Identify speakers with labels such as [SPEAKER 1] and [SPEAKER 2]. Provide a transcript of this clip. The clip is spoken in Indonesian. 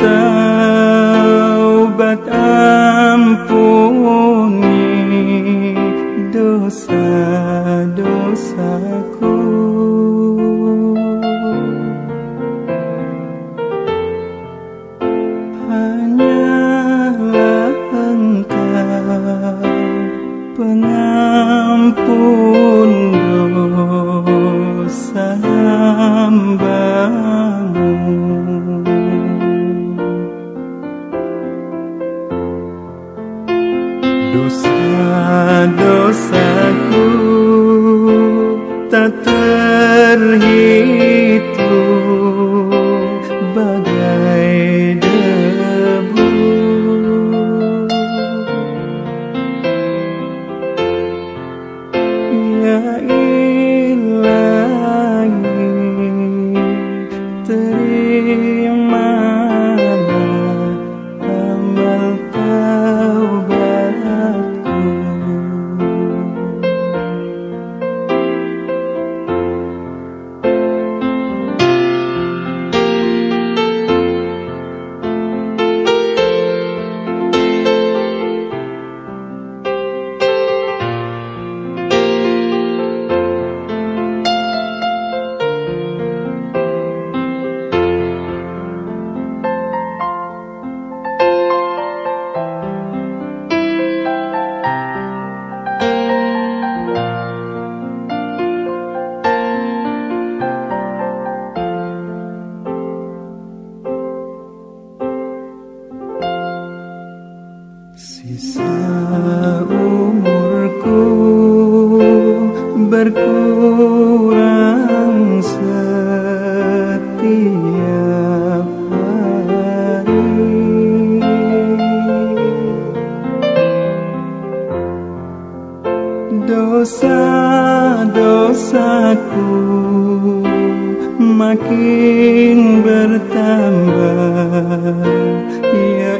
[SPEAKER 1] taubat ampuni dosa-dosaku. Hanyalah engkau pengampun dosa hambamu Dosa-dosaku tak terhitung bagai Sisa umurku berkurang setiap hari. Dosa-dosaku makin bertambah Ya